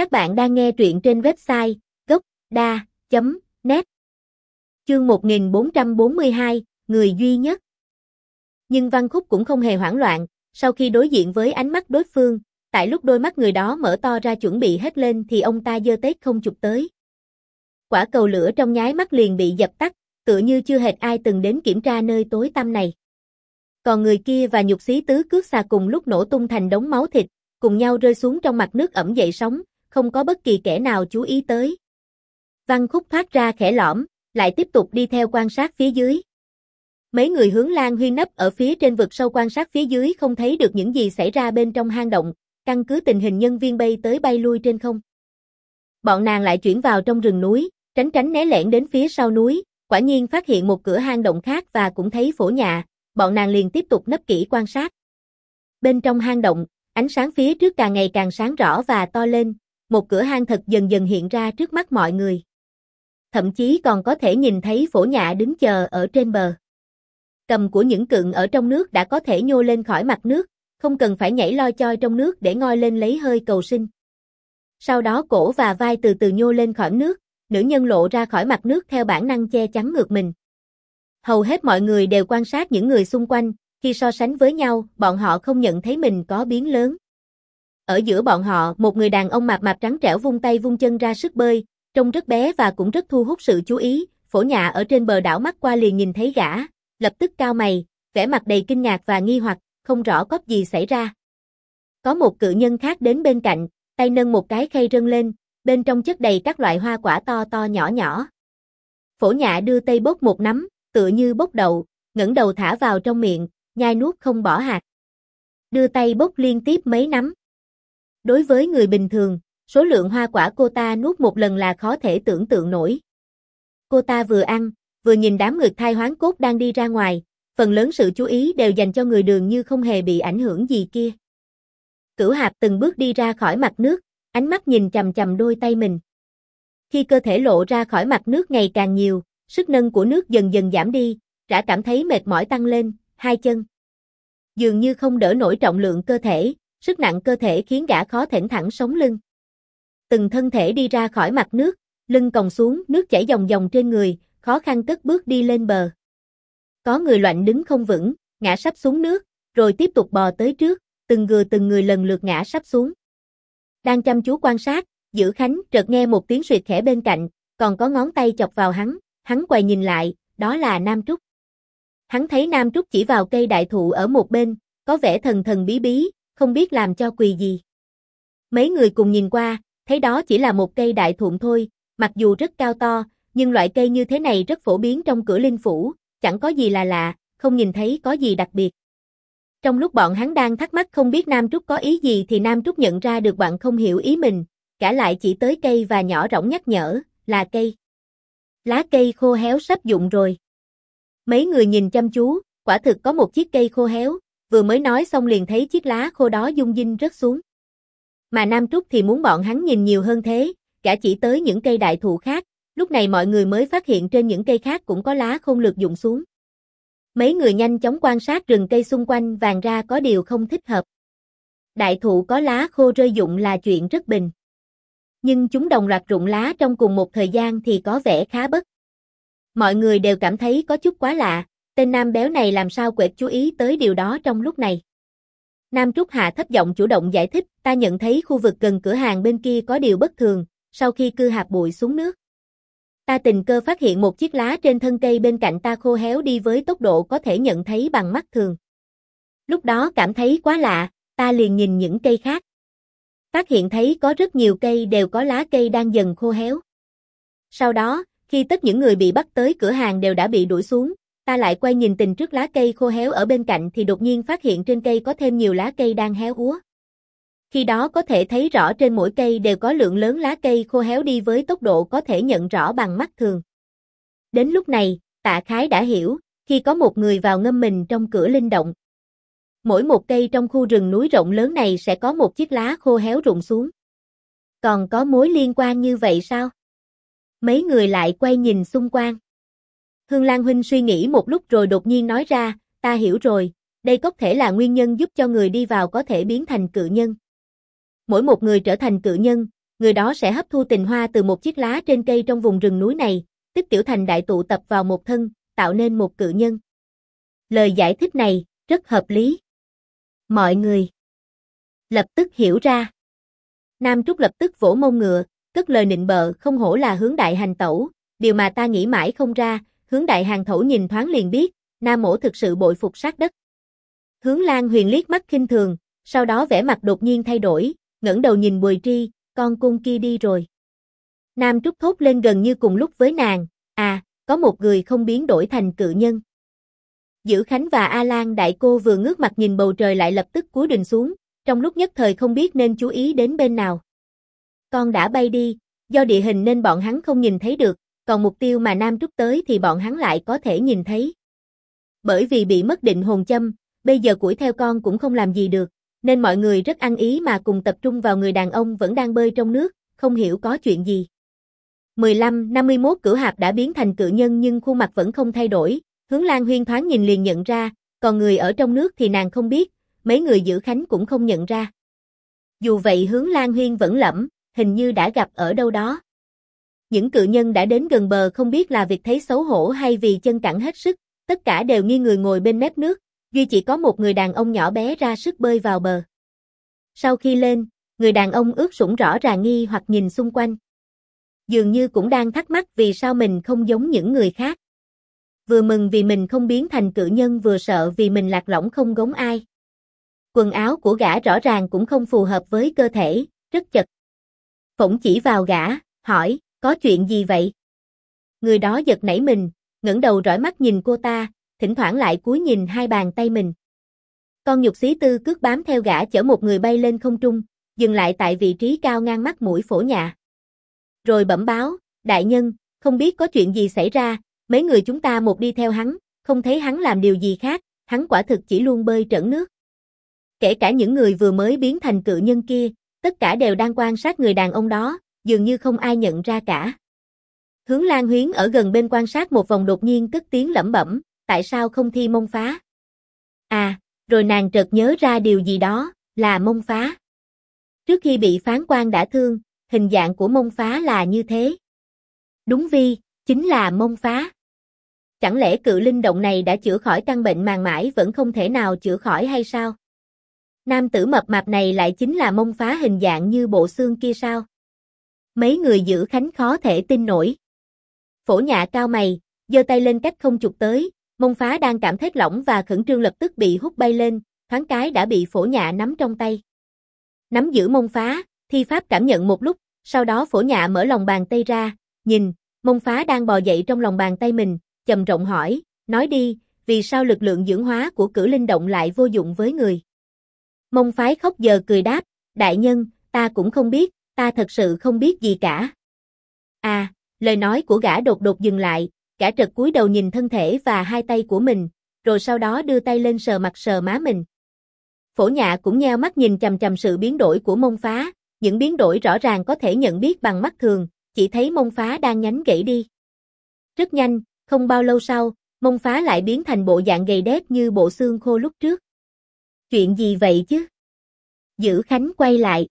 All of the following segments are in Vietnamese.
Các bạn đang nghe truyện trên website gốc.da.net Chương 1442, Người duy nhất Nhưng Văn Khúc cũng không hề hoảng loạn, sau khi đối diện với ánh mắt đối phương, tại lúc đôi mắt người đó mở to ra chuẩn bị hết lên thì ông ta giơ tết không chụp tới. Quả cầu lửa trong nháy mắt liền bị dập tắt, tựa như chưa hệt ai từng đến kiểm tra nơi tối tăm này. Còn người kia và nhục xí tứ cước xà cùng lúc nổ tung thành đống máu thịt, cùng nhau rơi xuống trong mặt nước ẩm dậy sóng, không có bất kỳ kẻ nào chú ý tới. Văn khúc thoát ra khẽ lõm, lại tiếp tục đi theo quan sát phía dưới. Mấy người hướng Lan huy nấp ở phía trên vực sâu quan sát phía dưới không thấy được những gì xảy ra bên trong hang động, căn cứ tình hình nhân viên bay tới bay lui trên không. Bọn nàng lại chuyển vào trong rừng núi, tránh tránh né lẻn đến phía sau núi, quả nhiên phát hiện một cửa hang động khác và cũng thấy phổ nhà, bọn nàng liền tiếp tục nấp kỹ quan sát. Bên trong hang động, ánh sáng phía trước càng ngày càng sáng rõ và to lên, một cửa hang thật dần dần hiện ra trước mắt mọi người. Thậm chí còn có thể nhìn thấy phổ nhạ đứng chờ ở trên bờ. Cầm của những cựng ở trong nước đã có thể nhô lên khỏi mặt nước, không cần phải nhảy loi choi trong nước để ngoi lên lấy hơi cầu sinh. Sau đó cổ và vai từ từ nhô lên khỏi nước, nữ nhân lộ ra khỏi mặt nước theo bản năng che chắn ngược mình. Hầu hết mọi người đều quan sát những người xung quanh, khi so sánh với nhau, bọn họ không nhận thấy mình có biến lớn. Ở giữa bọn họ, một người đàn ông mạp mạp trắng trẻo vung tay vung chân ra sức bơi, trông rất bé và cũng rất thu hút sự chú ý, phổ nhà ở trên bờ đảo mắt qua liền nhìn thấy gã, lập tức cao mày, vẻ mặt đầy kinh ngạc và nghi hoặc, không rõ có gì xảy ra. Có một cự nhân khác đến bên cạnh, tay nâng một cái khay rưng lên, bên trong chất đầy các loại hoa quả to to nhỏ nhỏ. Phổ nhạ đưa tay bốc một nắm, tựa như bốc đậu, ngẩng đầu thả vào trong miệng, nhai nuốt không bỏ hạt. Đưa tay bốc liên tiếp mấy nắm. Đối với người bình thường, số lượng hoa quả cô ta nuốt một lần là khó thể tưởng tượng nổi. Cô ta vừa ăn, vừa nhìn đám người thai hoán cốt đang đi ra ngoài, phần lớn sự chú ý đều dành cho người đường như không hề bị ảnh hưởng gì kia. Cửu hạp từng bước đi ra khỏi mặt nước, ánh mắt nhìn chầm chầm đôi tay mình. Khi cơ thể lộ ra khỏi mặt nước ngày càng nhiều, sức nâng của nước dần dần giảm đi, đã cảm thấy mệt mỏi tăng lên, hai chân. Dường như không đỡ nổi trọng lượng cơ thể, sức nặng cơ thể khiến gã khó thỉnh thẳng sống lưng. Từng thân thể đi ra khỏi mặt nước, lưng còng xuống, nước chảy dòng dòng trên người, khó khăn cất bước đi lên bờ. Có người loạn đứng không vững, ngã sắp xuống nước, rồi tiếp tục bò tới trước, từng người từng người lần lượt ngã sắp xuống. Đang chăm chú quan sát, Giữ Khánh chợt nghe một tiếng suyệt khẽ bên cạnh, còn có ngón tay chọc vào hắn, hắn quay nhìn lại, đó là Nam Trúc. Hắn thấy Nam Trúc chỉ vào cây đại thụ ở một bên, có vẻ thần thần bí bí, không biết làm cho quỳ gì. Mấy người cùng nhìn qua, thấy đó chỉ là một cây đại thụ thôi, mặc dù rất cao to, nhưng loại cây như thế này rất phổ biến trong cửa linh phủ, chẳng có gì là lạ, không nhìn thấy có gì đặc biệt. Trong lúc bọn hắn đang thắc mắc không biết Nam Trúc có ý gì thì Nam Trúc nhận ra được bạn không hiểu ý mình, cả lại chỉ tới cây và nhỏ rỗng nhắc nhở, là cây. Lá cây khô héo sắp dụng rồi. Mấy người nhìn chăm chú, quả thực có một chiếc cây khô héo, vừa mới nói xong liền thấy chiếc lá khô đó dung dinh rớt xuống. Mà Nam Trúc thì muốn bọn hắn nhìn nhiều hơn thế, cả chỉ tới những cây đại thụ khác, lúc này mọi người mới phát hiện trên những cây khác cũng có lá không lược dụng xuống. Mấy người nhanh chóng quan sát rừng cây xung quanh vàng ra có điều không thích hợp. Đại thụ có lá khô rơi dụng là chuyện rất bình. Nhưng chúng đồng loạt rụng lá trong cùng một thời gian thì có vẻ khá bất. Mọi người đều cảm thấy có chút quá lạ, tên nam béo này làm sao quệt chú ý tới điều đó trong lúc này. Nam Trúc Hạ thấp giọng chủ động giải thích, ta nhận thấy khu vực gần cửa hàng bên kia có điều bất thường, sau khi cư hạt bụi xuống nước. Ta tình cơ phát hiện một chiếc lá trên thân cây bên cạnh ta khô héo đi với tốc độ có thể nhận thấy bằng mắt thường. Lúc đó cảm thấy quá lạ, ta liền nhìn những cây khác. Phát hiện thấy có rất nhiều cây đều có lá cây đang dần khô héo. Sau đó, khi tất những người bị bắt tới cửa hàng đều đã bị đuổi xuống, ta lại quay nhìn tình trước lá cây khô héo ở bên cạnh thì đột nhiên phát hiện trên cây có thêm nhiều lá cây đang héo úa. Khi đó có thể thấy rõ trên mỗi cây đều có lượng lớn lá cây khô héo đi với tốc độ có thể nhận rõ bằng mắt thường. Đến lúc này, tạ khái đã hiểu, khi có một người vào ngâm mình trong cửa linh động. Mỗi một cây trong khu rừng núi rộng lớn này sẽ có một chiếc lá khô héo rụng xuống. Còn có mối liên quan như vậy sao? Mấy người lại quay nhìn xung quanh. Hương Lan Huynh suy nghĩ một lúc rồi đột nhiên nói ra, ta hiểu rồi, đây có thể là nguyên nhân giúp cho người đi vào có thể biến thành cự nhân mỗi một người trở thành cự nhân, người đó sẽ hấp thu tình hoa từ một chiếc lá trên cây trong vùng rừng núi này, tích tiểu thành đại tụ tập vào một thân, tạo nên một cự nhân. Lời giải thích này, rất hợp lý. Mọi người lập tức hiểu ra. Nam Trúc lập tức vỗ mông ngựa, cất lời nịnh bợ không hổ là hướng đại hành tẩu, điều mà ta nghĩ mãi không ra, hướng đại hàng thổ nhìn thoáng liền biết, Nam mổ thực sự bội phục sát đất. Hướng Lan huyền liếc mắt khinh thường, sau đó vẻ mặt đột nhiên thay đổi, ngẩng đầu nhìn Bùi Tri, con cung kia đi rồi. Nam Trúc thốt lên gần như cùng lúc với nàng, à, có một người không biến đổi thành cự nhân. Giữ Khánh và A Lan đại cô vừa ngước mặt nhìn bầu trời lại lập tức cúi đình xuống, trong lúc nhất thời không biết nên chú ý đến bên nào. Con đã bay đi, do địa hình nên bọn hắn không nhìn thấy được, còn mục tiêu mà Nam Trúc tới thì bọn hắn lại có thể nhìn thấy. Bởi vì bị mất định hồn châm, bây giờ củi theo con cũng không làm gì được, nên mọi người rất ăn ý mà cùng tập trung vào người đàn ông vẫn đang bơi trong nước, không hiểu có chuyện gì. 15-51 cửa hạp đã biến thành cự nhân nhưng khuôn mặt vẫn không thay đổi, hướng Lan Huyên thoáng nhìn liền nhận ra, còn người ở trong nước thì nàng không biết, mấy người giữ khánh cũng không nhận ra. Dù vậy hướng Lan Huyên vẫn lẩm, hình như đã gặp ở đâu đó. Những cự nhân đã đến gần bờ không biết là việc thấy xấu hổ hay vì chân cẳng hết sức, tất cả đều nghi người ngồi bên mép nước, duy chỉ có một người đàn ông nhỏ bé ra sức bơi vào bờ. Sau khi lên, người đàn ông ướt sũng rõ ràng nghi hoặc nhìn xung quanh. Dường như cũng đang thắc mắc vì sao mình không giống những người khác. Vừa mừng vì mình không biến thành cự nhân vừa sợ vì mình lạc lõng không gống ai. Quần áo của gã rõ ràng cũng không phù hợp với cơ thể, rất chật. Phổng chỉ vào gã, hỏi, có chuyện gì vậy? Người đó giật nảy mình, ngẩng đầu rõi mắt nhìn cô ta, thỉnh thoảng lại cúi nhìn hai bàn tay mình. Con nhục xí tư cước bám theo gã chở một người bay lên không trung, dừng lại tại vị trí cao ngang mắt mũi phổ nhạ. Rồi bẩm báo, đại nhân, không biết có chuyện gì xảy ra, mấy người chúng ta một đi theo hắn, không thấy hắn làm điều gì khác, hắn quả thực chỉ luôn bơi trẫn nước. Kể cả những người vừa mới biến thành cự nhân kia, tất cả đều đang quan sát người đàn ông đó, dường như không ai nhận ra cả. Hướng Lan Huyến ở gần bên quan sát một vòng đột nhiên cất tiếng lẩm bẩm, tại sao không thi mông phá? À, rồi nàng chợt nhớ ra điều gì đó, là mông phá. Trước khi bị phán quan đã thương, hình dạng của mông phá là như thế. Đúng vi, chính là mông phá. Chẳng lẽ cự linh động này đã chữa khỏi căn bệnh màng mãi vẫn không thể nào chữa khỏi hay sao? Nam tử mập mạp này lại chính là mông phá hình dạng như bộ xương kia sao? Mấy người giữ khánh khó thể tin nổi. Phổ nhạ cao mày, giơ tay lên cách không chụp tới, mông phá đang cảm thấy lỏng và khẩn trương lập tức bị hút bay lên, thoáng cái đã bị phổ nhạ nắm trong tay. Nắm giữ mông phá, thi pháp cảm nhận một lúc, sau đó phổ nhạ mở lòng bàn tay ra, nhìn, mông phá đang bò dậy trong lòng bàn tay mình, trầm rộng hỏi, nói đi, vì sao lực lượng dưỡng hóa của cử linh động lại vô dụng với người? Mông phái khóc giờ cười đáp, đại nhân, ta cũng không biết, ta thật sự không biết gì cả. À, lời nói của gã đột đột dừng lại, gã trật cúi đầu nhìn thân thể và hai tay của mình, rồi sau đó đưa tay lên sờ mặt sờ má mình. Phổ nhạ cũng nheo mắt nhìn chầm chầm sự biến đổi của mông phá, những biến đổi rõ ràng có thể nhận biết bằng mắt thường, chỉ thấy mông phá đang nhánh gãy đi. Rất nhanh, không bao lâu sau, mông phá lại biến thành bộ dạng gầy đét như bộ xương khô lúc trước. Chuyện gì vậy chứ? Giữ Khánh quay lại.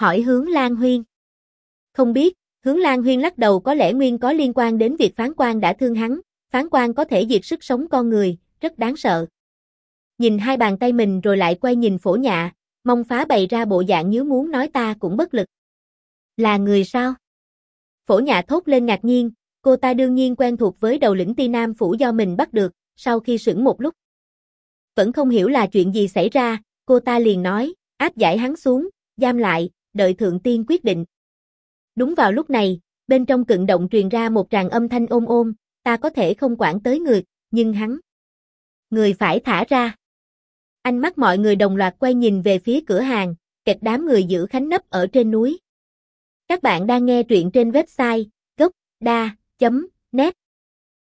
Hỏi hướng Lan Huyên. Không biết, hướng Lan Huyên lắc đầu có lẽ nguyên có liên quan đến việc phán quan đã thương hắn, phán quan có thể diệt sức sống con người, rất đáng sợ. Nhìn hai bàn tay mình rồi lại quay nhìn phổ nhạ, mong phá bày ra bộ dạng nhớ muốn nói ta cũng bất lực. Là người sao? Phổ nhạ thốt lên ngạc nhiên, cô ta đương nhiên quen thuộc với đầu lĩnh ti nam phủ do mình bắt được, sau khi sững một lúc. Vẫn không hiểu là chuyện gì xảy ra, cô ta liền nói, áp giải hắn xuống, giam lại, đợi thượng tiên quyết định. Đúng vào lúc này, bên trong cận động truyền ra một tràng âm thanh ôm ôm, ta có thể không quản tới người, nhưng hắn. Người phải thả ra. Ánh mắt mọi người đồng loạt quay nhìn về phía cửa hàng, kịch đám người giữ khánh nấp ở trên núi. Các bạn đang nghe truyện trên website gocda.net